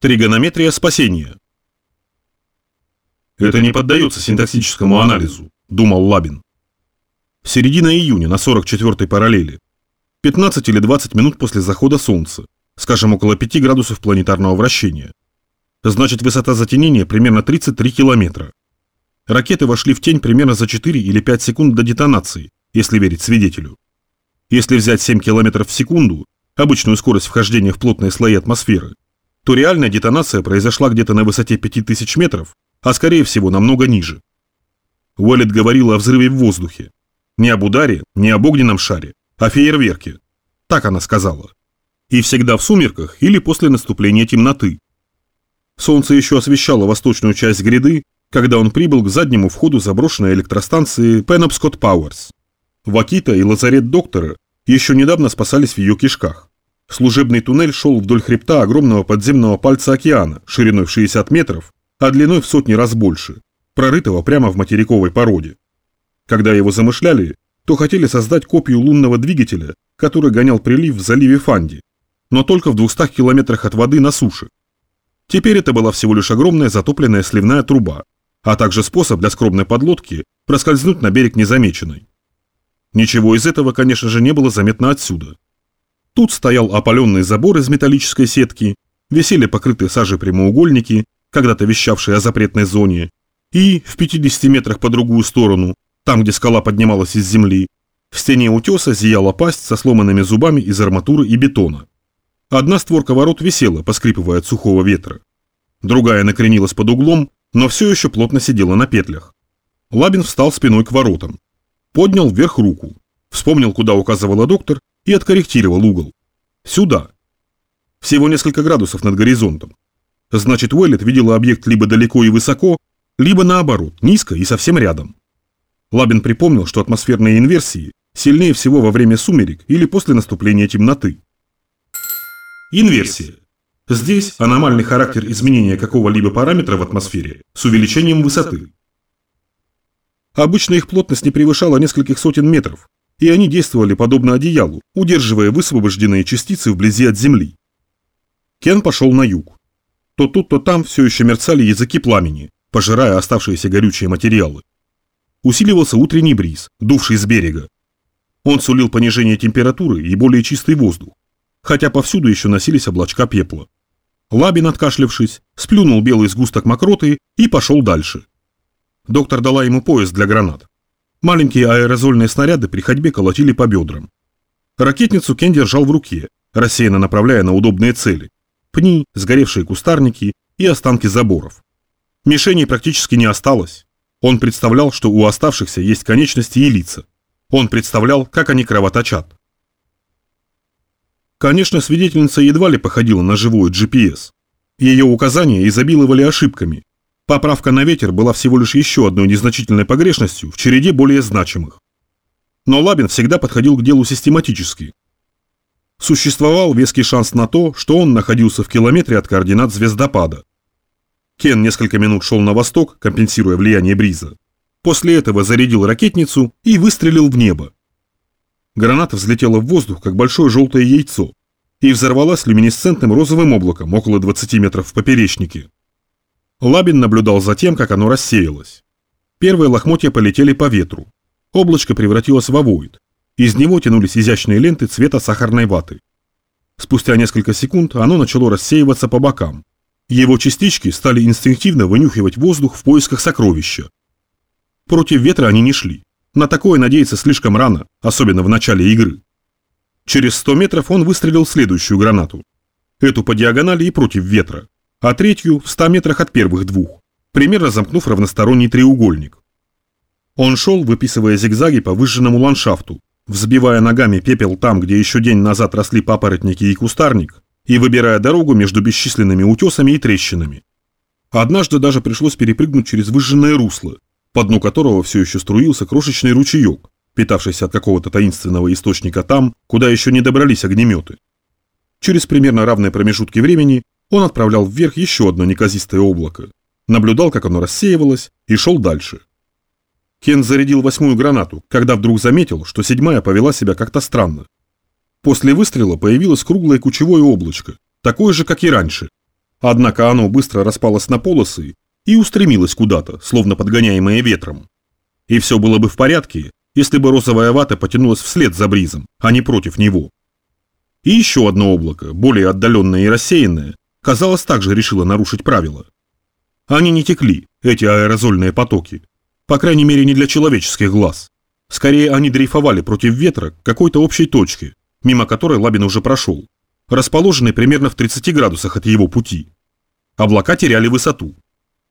Тригонометрия спасения. Это не поддается синтаксическому анализу, думал Лабин. Середина июня на 44-й параллели. 15 или 20 минут после захода солнца, скажем, около 5 градусов планетарного вращения. Значит, высота затенения примерно 33 километра. Ракеты вошли в тень примерно за 4 или 5 секунд до детонации, если верить свидетелю. Если взять 7 километров в секунду, обычную скорость вхождения в плотные слои атмосферы, то реальная детонация произошла где-то на высоте 5000 метров, а скорее всего намного ниже. Уэллет говорил о взрыве в воздухе. Не об ударе, не об огненном шаре, а фейерверке. Так она сказала. И всегда в сумерках или после наступления темноты. Солнце еще освещало восточную часть гряды, когда он прибыл к заднему входу заброшенной электростанции Penobscot Powers. Вакита и лазарет доктора еще недавно спасались в ее кишках. Служебный туннель шел вдоль хребта огромного подземного пальца океана, шириной в 60 метров, а длиной в сотни раз больше, прорытого прямо в материковой породе. Когда его замышляли, то хотели создать копию лунного двигателя, который гонял прилив в заливе Фанди, но только в 200 километрах от воды на суше. Теперь это была всего лишь огромная затопленная сливная труба, а также способ для скромной подлодки проскользнуть на берег незамеченной. Ничего из этого, конечно же, не было заметно отсюда. Тут стоял опаленный забор из металлической сетки, висели покрытые сажей прямоугольники, когда-то вещавшие о запретной зоне, и в 50 метрах по другую сторону, там, где скала поднималась из земли, в стене утеса зияла пасть со сломанными зубами из арматуры и бетона. Одна створка ворот висела, поскрипывая от сухого ветра. Другая накренилась под углом, но все еще плотно сидела на петлях. Лабин встал спиной к воротам. Поднял вверх руку. Вспомнил, куда указывала доктор, и откорректировал угол. Сюда. Всего несколько градусов над горизонтом. Значит, Уэллет видела объект либо далеко и высоко, либо наоборот, низко и совсем рядом. Лабин припомнил, что атмосферные инверсии сильнее всего во время сумерек или после наступления темноты. Инверсия. Здесь аномальный характер изменения какого-либо параметра в атмосфере с увеличением высоты. Обычно их плотность не превышала нескольких сотен метров, и они действовали подобно одеялу, удерживая высвобожденные частицы вблизи от Земли. Кен пошел на юг. То тут, то там все еще мерцали языки пламени, пожирая оставшиеся горючие материалы. Усиливался утренний бриз, дувший с берега. Он сулил понижение температуры и более чистый воздух, хотя повсюду еще носились облачка пепла. Лабин, откашлившись, сплюнул белый сгусток мокроты и пошел дальше. Доктор дала ему пояс для гранат. Маленькие аэрозольные снаряды при ходьбе колотили по бедрам. Ракетницу Кен держал в руке, рассеянно направляя на удобные цели. Пни, сгоревшие кустарники и останки заборов. Мишеней практически не осталось. Он представлял, что у оставшихся есть конечности и лица. Он представлял, как они кровоточат. Конечно, свидетельница едва ли походила на живую GPS. Ее указания изобиловали ошибками, Поправка на ветер была всего лишь еще одной незначительной погрешностью в череде более значимых. Но Лабин всегда подходил к делу систематически. Существовал веский шанс на то, что он находился в километре от координат звездопада. Кен несколько минут шел на восток, компенсируя влияние бриза. После этого зарядил ракетницу и выстрелил в небо. Граната взлетела в воздух, как большое желтое яйцо, и взорвалась люминесцентным розовым облаком около 20 метров в поперечнике. Лабин наблюдал за тем, как оно рассеялось. Первые лохмотья полетели по ветру. Облачко превратилось в овоид. Из него тянулись изящные ленты цвета сахарной ваты. Спустя несколько секунд оно начало рассеиваться по бокам. Его частички стали инстинктивно вынюхивать воздух в поисках сокровища. Против ветра они не шли. На такое надеяться слишком рано, особенно в начале игры. Через 100 метров он выстрелил следующую гранату. Эту по диагонали и против ветра а третью в 100 метрах от первых двух, примерно замкнув равносторонний треугольник. Он шел, выписывая зигзаги по выжженному ландшафту, взбивая ногами пепел там, где еще день назад росли папоротники и кустарник, и выбирая дорогу между бесчисленными утесами и трещинами. Однажды даже пришлось перепрыгнуть через выжженное русло, по дну которого все еще струился крошечный ручеек, питавшийся от какого-то таинственного источника там, куда еще не добрались огнеметы. Через примерно равные промежутки времени он отправлял вверх еще одно неказистое облако, наблюдал, как оно рассеивалось, и шел дальше. Кен зарядил восьмую гранату, когда вдруг заметил, что седьмая повела себя как-то странно. После выстрела появилось круглое кучевое облачко, такое же, как и раньше. Однако оно быстро распалось на полосы и устремилось куда-то, словно подгоняемое ветром. И все было бы в порядке, если бы розовая вата потянулась вслед за бризом, а не против него. И еще одно облако, более отдаленное и рассеянное, казалось, также решило нарушить правила. Они не текли, эти аэрозольные потоки, по крайней мере не для человеческих глаз. Скорее, они дрейфовали против ветра к какой-то общей точке, мимо которой Лабин уже прошел, расположенной примерно в 30 градусах от его пути. Облака теряли высоту.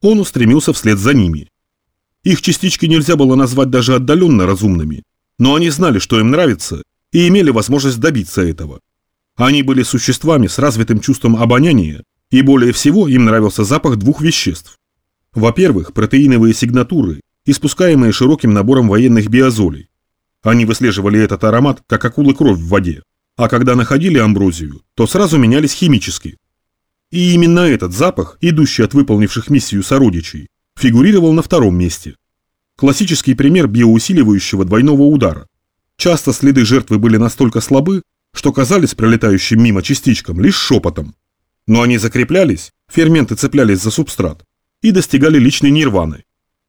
Он устремился вслед за ними. Их частички нельзя было назвать даже отдаленно разумными, но они знали, что им нравится, и имели возможность добиться этого. Они были существами с развитым чувством обоняния, и более всего им нравился запах двух веществ. Во-первых, протеиновые сигнатуры, испускаемые широким набором военных биозолей. Они выслеживали этот аромат, как акулы кровь в воде, а когда находили амброзию, то сразу менялись химически. И именно этот запах, идущий от выполнивших миссию сородичей, фигурировал на втором месте. Классический пример биоусиливающего двойного удара. Часто следы жертвы были настолько слабы, что казались пролетающим мимо частичкам лишь шепотом. Но они закреплялись, ферменты цеплялись за субстрат и достигали личной нирваны.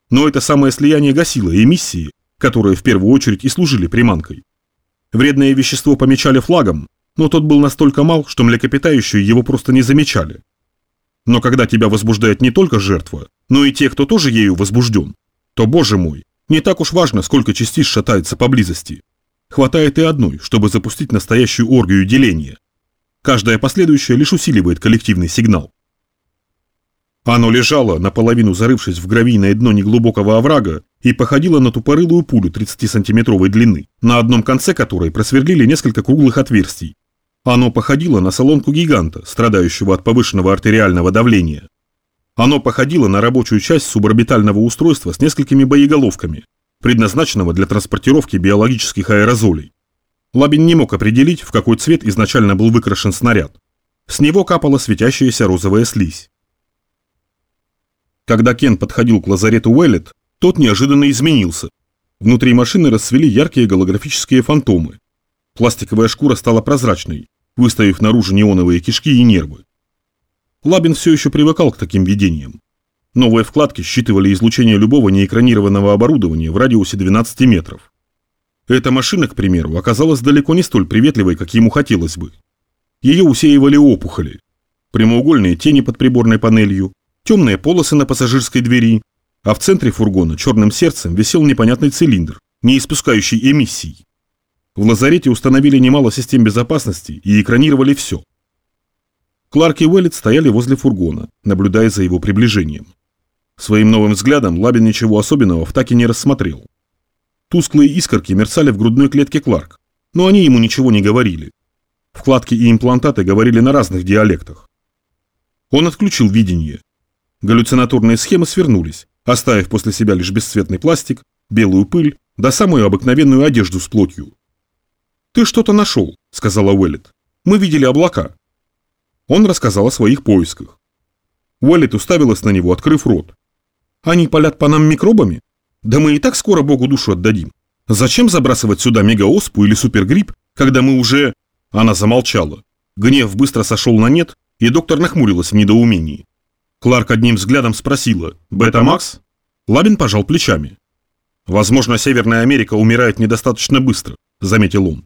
Но это самое слияние гасило эмиссии, которые в первую очередь и служили приманкой. Вредное вещество помечали флагом, но тот был настолько мал, что млекопитающие его просто не замечали. Но когда тебя возбуждает не только жертва, но и те, кто тоже ею возбужден, то, боже мой, не так уж важно, сколько частиц шатается поблизости. Хватает и одной, чтобы запустить настоящую оргию деления. Каждая последующая лишь усиливает коллективный сигнал. Оно лежало, наполовину зарывшись в гравийное дно неглубокого оврага, и походило на тупорылую пулю 30-сантиметровой длины, на одном конце которой просверлили несколько круглых отверстий. Оно походило на солонку гиганта, страдающего от повышенного артериального давления. Оно походило на рабочую часть суборбитального устройства с несколькими боеголовками, предназначенного для транспортировки биологических аэрозолей. Лабин не мог определить, в какой цвет изначально был выкрашен снаряд. С него капала светящаяся розовая слизь. Когда Кен подходил к лазарету Уэллет, тот неожиданно изменился. Внутри машины расцвели яркие голографические фантомы. Пластиковая шкура стала прозрачной, выставив наружу неоновые кишки и нервы. Лабин все еще привыкал к таким видениям. Новые вкладки считывали излучение любого неэкранированного оборудования в радиусе 12 метров. Эта машина, к примеру, оказалась далеко не столь приветливой, как ему хотелось бы. Ее усеивали опухоли. Прямоугольные тени под приборной панелью, темные полосы на пассажирской двери, а в центре фургона черным сердцем висел непонятный цилиндр, не испускающий эмиссий. В лазарете установили немало систем безопасности и экранировали все. Кларк и Уэллет стояли возле фургона, наблюдая за его приближением. Своим новым взглядом Лабин ничего особенного в таке не рассмотрел. Тусклые искорки мерцали в грудной клетке Кларк, но они ему ничего не говорили. Вкладки и имплантаты говорили на разных диалектах. Он отключил видение. Галлюцинаторные схемы свернулись, оставив после себя лишь бесцветный пластик, белую пыль, да самую обыкновенную одежду с плотью. «Ты что-то нашел», — сказала Уэллет. «Мы видели облака». Он рассказал о своих поисках. Уэллет уставилась на него, открыв рот. Они палят по нам микробами? Да мы и так скоро Богу душу отдадим. Зачем забрасывать сюда мегаоспу или супергрипп, когда мы уже...» Она замолчала. Гнев быстро сошел на нет, и доктор нахмурилась в недоумении. Кларк одним взглядом спросила «Бета-Макс?» Лабин пожал плечами. «Возможно, Северная Америка умирает недостаточно быстро», — заметил он.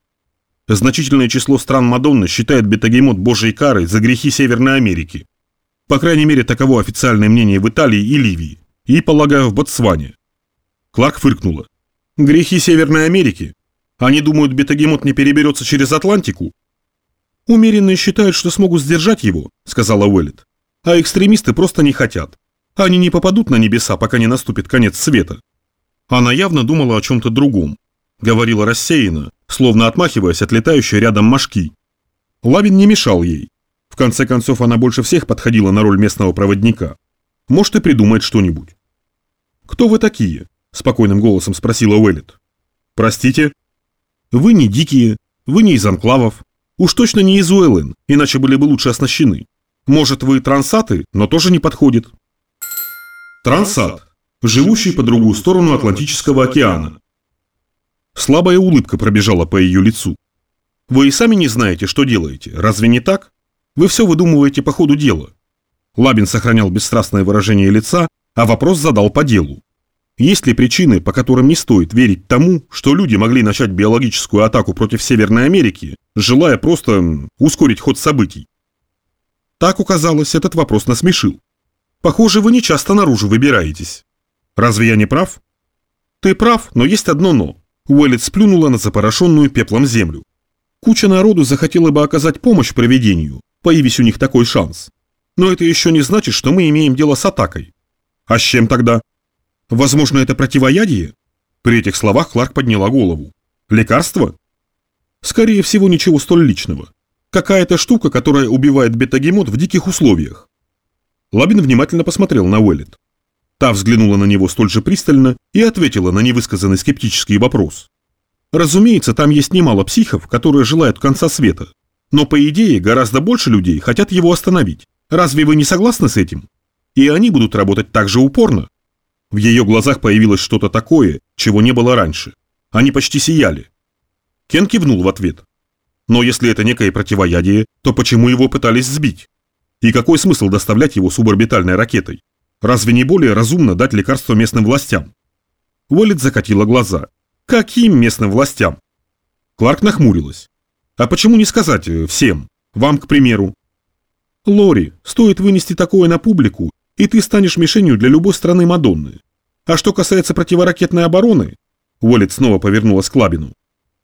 «Значительное число стран Мадонны считает бетагемот божьей карой за грехи Северной Америки. По крайней мере, таково официальное мнение в Италии и Ливии и, полагаю, в Ботсване. Кларк фыркнула. Грехи Северной Америки? Они думают, бетагемот не переберется через Атлантику? Умеренные считают, что смогут сдержать его, сказала Уэллет. А экстремисты просто не хотят. Они не попадут на небеса, пока не наступит конец света. Она явно думала о чем-то другом. Говорила рассеянно, словно отмахиваясь от летающей рядом мошки. Лавин не мешал ей. В конце концов, она больше всех подходила на роль местного проводника. Может и придумает что-нибудь. «Кто вы такие?» – спокойным голосом спросила Уэллет. «Простите?» «Вы не дикие, вы не из анклавов, уж точно не из Уэллен, иначе были бы лучше оснащены. Может, вы трансаты, но тоже не подходит». Трансат, живущий по другую сторону Атлантического океана. Слабая улыбка пробежала по ее лицу. «Вы и сами не знаете, что делаете, разве не так? Вы все выдумываете по ходу дела. Лабин сохранял бесстрастное выражение лица, а вопрос задал по делу. Есть ли причины, по которым не стоит верить тому, что люди могли начать биологическую атаку против Северной Америки, желая просто ускорить ход событий? Так указалось, этот вопрос насмешил. Похоже, вы не часто наружу выбираетесь. Разве я не прав? Ты прав, но есть одно «но». Уэллет сплюнула на запорошенную пеплом землю. Куча народу захотела бы оказать помощь проведению, появись у них такой шанс. Но это еще не значит, что мы имеем дело с атакой. А с чем тогда? Возможно, это противоядие? При этих словах Кларк подняла голову. Лекарство? Скорее всего, ничего столь личного. Какая-то штука, которая убивает бетагемот в диких условиях. Лабин внимательно посмотрел на Уэллет. Та взглянула на него столь же пристально и ответила на невысказанный скептический вопрос. Разумеется, там есть немало психов, которые желают конца света. Но по идее гораздо больше людей хотят его остановить. Разве вы не согласны с этим? И они будут работать так же упорно. В ее глазах появилось что-то такое, чего не было раньше. Они почти сияли. Кен кивнул в ответ. Но если это некое противоядие, то почему его пытались сбить? И какой смысл доставлять его суборбитальной ракетой? Разве не более разумно дать лекарство местным властям? Уоллет закатила глаза. Каким местным властям? Кларк нахмурилась. А почему не сказать э, всем? Вам, к примеру. Лори, стоит вынести такое на публику, и ты станешь мишенью для любой страны Мадонны. А что касается противоракетной обороны, Уоллет снова повернулась к Лабину.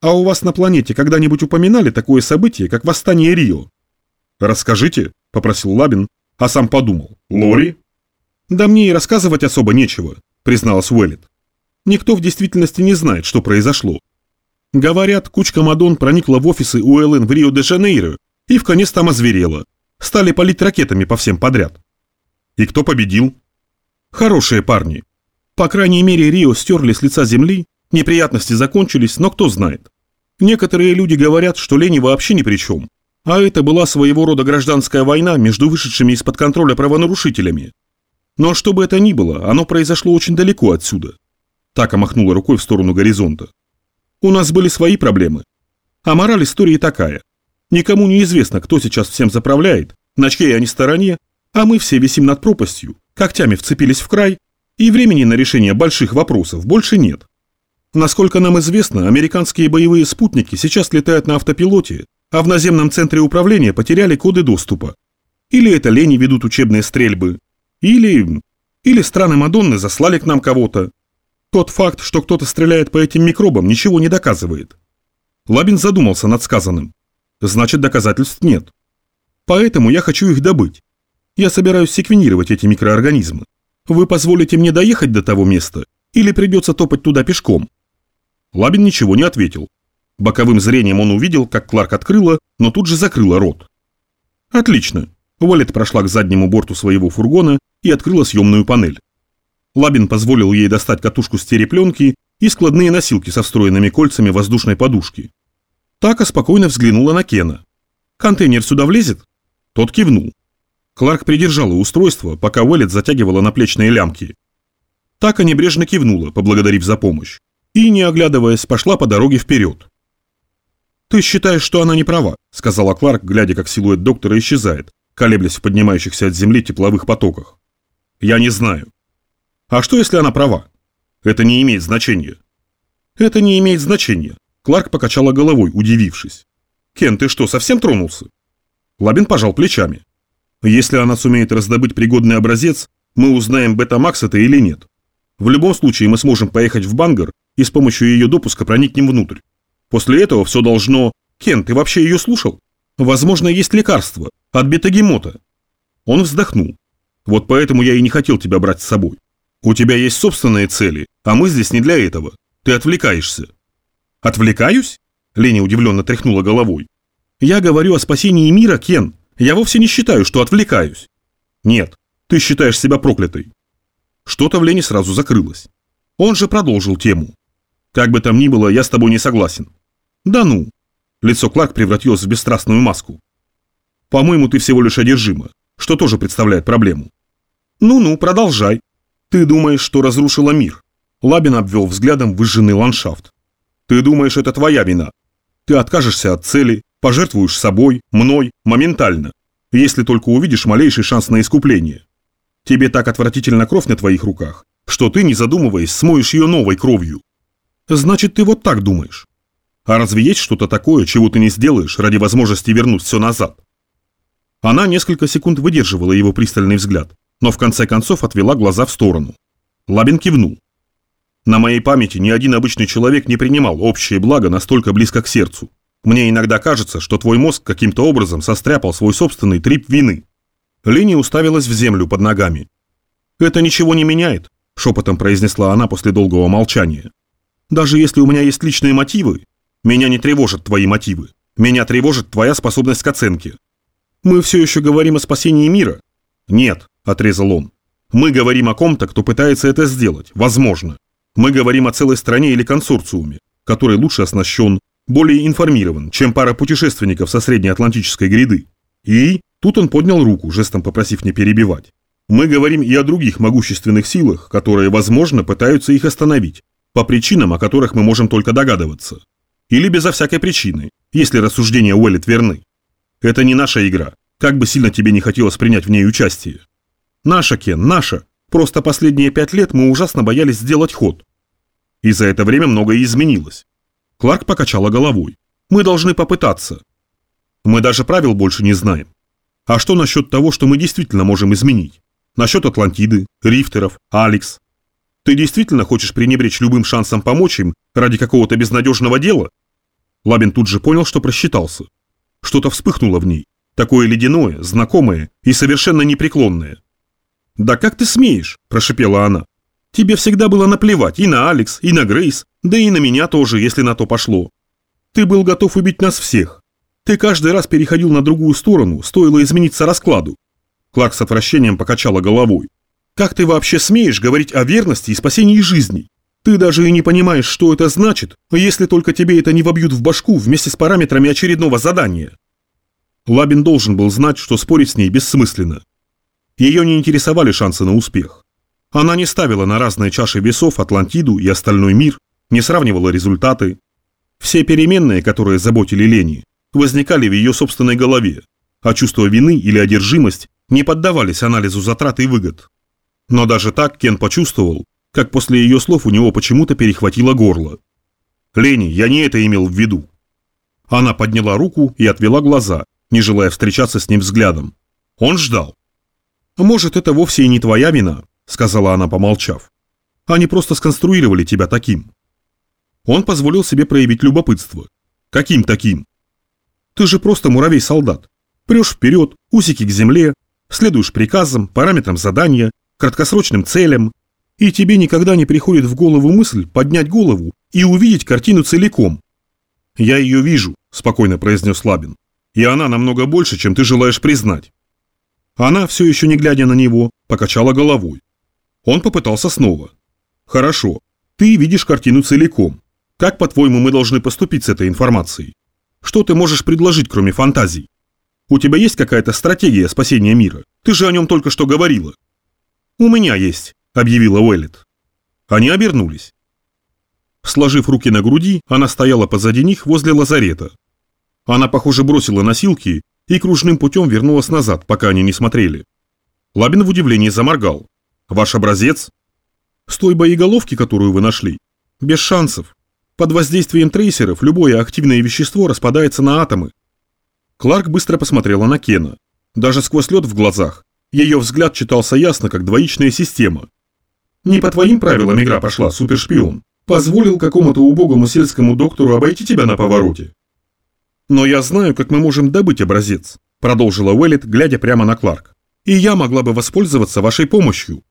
А у вас на планете когда-нибудь упоминали такое событие, как восстание Рио? Расскажите, попросил Лабин, а сам подумал. Лори? Да мне и рассказывать особо нечего, призналась Уэллет. Никто в действительности не знает, что произошло. Говорят, кучка Мадон проникла в офисы УЛН в Рио-де-Жанейро и в конец там озверела. Стали палить ракетами по всем подряд. И кто победил? Хорошие парни. По крайней мере, Рио стерли с лица земли, неприятности закончились, но кто знает. Некоторые люди говорят, что Лени вообще ни при чем. А это была своего рода гражданская война между вышедшими из-под контроля правонарушителями. Но что бы это ни было, оно произошло очень далеко отсюда. Така махнула рукой в сторону горизонта. У нас были свои проблемы. А мораль истории такая. Никому не известно, кто сейчас всем заправляет, на чьей они стороне, а мы все висим над пропастью, когтями вцепились в край, и времени на решение больших вопросов больше нет. Насколько нам известно, американские боевые спутники сейчас летают на автопилоте, а в наземном центре управления потеряли коды доступа. Или это лени ведут учебные стрельбы, или... или страны Мадонны заслали к нам кого-то. Тот факт, что кто-то стреляет по этим микробам, ничего не доказывает. Лабин задумался над сказанным. Значит, доказательств нет. Поэтому я хочу их добыть. Я собираюсь секвенировать эти микроорганизмы. Вы позволите мне доехать до того места? Или придется топать туда пешком? Лабин ничего не ответил. Боковым зрением он увидел, как Кларк открыла, но тут же закрыла рот. Отлично. Уоллет прошла к заднему борту своего фургона и открыла съемную панель. Лабин позволил ей достать катушку стерепленки и складные носилки со встроенными кольцами воздушной подушки. Така спокойно взглянула на Кена. «Контейнер сюда влезет?» Тот кивнул. Кларк придержала устройство, пока Уэллет затягивала наплечные лямки. Така небрежно кивнула, поблагодарив за помощь, и, не оглядываясь, пошла по дороге вперед. «Ты считаешь, что она не права», — сказала Кларк, глядя, как силуэт доктора исчезает, колеблясь в поднимающихся от земли тепловых потоках. «Я не знаю». «А что, если она права?» «Это не имеет значения». «Это не имеет значения», — Кларк покачала головой, удивившись. «Кен, ты что, совсем тронулся?» Лабин пожал плечами. Если она сумеет раздобыть пригодный образец, мы узнаем, бета-макс это или нет. В любом случае мы сможем поехать в Бангар и с помощью ее допуска проникнем внутрь. После этого все должно... Кен, ты вообще ее слушал? Возможно, есть лекарство от бетагемота. Он вздохнул. Вот поэтому я и не хотел тебя брать с собой. У тебя есть собственные цели, а мы здесь не для этого. Ты отвлекаешься. Отвлекаюсь? Леня удивленно тряхнула головой. Я говорю о спасении мира, Кен. Я вовсе не считаю, что отвлекаюсь. Нет, ты считаешь себя проклятой. Что-то в Лене сразу закрылось. Он же продолжил тему. Как бы там ни было, я с тобой не согласен. Да ну. Лицо Кларк превратилось в бесстрастную маску. По-моему, ты всего лишь одержима, что тоже представляет проблему. Ну-ну, продолжай. Ты думаешь, что разрушила мир. Лабин обвел взглядом выжженный ландшафт. Ты думаешь, это твоя вина. Ты откажешься от цели, Пожертвуешь собой, мной, моментально. если только увидишь малейший шанс на искупление. Тебе так отвратительно кровь на твоих руках, что ты, не задумываясь, смоешь ее новой кровью. Значит, ты вот так думаешь. А разве есть что-то такое, чего ты не сделаешь ради возможности вернуть все назад? Она несколько секунд выдерживала его пристальный взгляд, но в конце концов отвела глаза в сторону. Лабин кивнул. На моей памяти ни один обычный человек не принимал общее благо настолько близко к сердцу. Мне иногда кажется, что твой мозг каким-то образом состряпал свой собственный трип вины. Линия уставилась в землю под ногами. «Это ничего не меняет», – шепотом произнесла она после долгого молчания. «Даже если у меня есть личные мотивы, меня не тревожат твои мотивы. Меня тревожит твоя способность к оценке. Мы все еще говорим о спасении мира?» «Нет», – отрезал он. «Мы говорим о ком-то, кто пытается это сделать, возможно. Мы говорим о целой стране или консорциуме, который лучше оснащен, более информирован, чем пара путешественников со среднеатлантической гряды. И тут он поднял руку, жестом попросив не перебивать. Мы говорим и о других могущественных силах, которые, возможно, пытаются их остановить, по причинам, о которых мы можем только догадываться. Или безо всякой причины, если рассуждения Уэллет верны. Это не наша игра, как бы сильно тебе не хотелось принять в ней участие. Наша, Кен, наша. Просто последние пять лет мы ужасно боялись сделать ход. И за это время многое изменилось. Кларк покачала головой. Мы должны попытаться. Мы даже правил больше не знаем. А что насчет того, что мы действительно можем изменить? Насчет Атлантиды, Рифтеров, Алекс. Ты действительно хочешь пренебречь любым шансом помочь им ради какого-то безнадежного дела? Лабин тут же понял, что просчитался. Что-то вспыхнуло в ней. Такое ледяное, знакомое и совершенно непреклонное. «Да как ты смеешь?» – прошипела она. «Тебе всегда было наплевать и на Алекс, и на Грейс, да и на меня тоже, если на то пошло. Ты был готов убить нас всех. Ты каждый раз переходил на другую сторону, стоило измениться раскладу». Кларк с отвращением покачала головой. «Как ты вообще смеешь говорить о верности и спасении жизней? Ты даже и не понимаешь, что это значит, если только тебе это не вобьют в башку вместе с параметрами очередного задания». Лабин должен был знать, что спорить с ней бессмысленно. Ее не интересовали шансы на успех. Она не ставила на разные чаши весов Атлантиду и остальной мир, не сравнивала результаты. Все переменные, которые заботили Лени, возникали в ее собственной голове, а чувство вины или одержимость не поддавались анализу затрат и выгод. Но даже так Кен почувствовал, как после ее слов у него почему-то перехватило горло. «Лени, я не это имел в виду». Она подняла руку и отвела глаза, не желая встречаться с ним взглядом. Он ждал. «Может, это вовсе и не твоя вина», — сказала она, помолчав. «Они просто сконструировали тебя таким». Он позволил себе проявить любопытство. «Каким таким?» «Ты же просто муравей-солдат. Прешь вперед, усики к земле, следуешь приказам, параметрам задания, краткосрочным целям, и тебе никогда не приходит в голову мысль поднять голову и увидеть картину целиком». «Я ее вижу», — спокойно произнес Лабин. «И она намного больше, чем ты желаешь признать». Она, все еще не глядя на него, покачала головой. Он попытался снова. «Хорошо, ты видишь картину целиком. Как, по-твоему, мы должны поступить с этой информацией? Что ты можешь предложить, кроме фантазий? У тебя есть какая-то стратегия спасения мира? Ты же о нем только что говорила». «У меня есть», — объявила Уэллет. Они обернулись. Сложив руки на груди, она стояла позади них возле лазарета. Она, похоже, бросила носилки и кружным путем вернулась назад, пока они не смотрели. Лабин в удивлении заморгал. «Ваш образец?» «С той боеголовки, которую вы нашли. Без шансов. Под воздействием трейсеров любое активное вещество распадается на атомы». Кларк быстро посмотрела на Кена. Даже сквозь лед в глазах. Ее взгляд читался ясно, как двоичная система. «Не по твоим правилам игра пошла, супершпион. Позволил какому-то убогому сельскому доктору обойти тебя на повороте. «Но я знаю, как мы можем добыть образец», – продолжила Уэллет, глядя прямо на Кларк. «И я могла бы воспользоваться вашей помощью.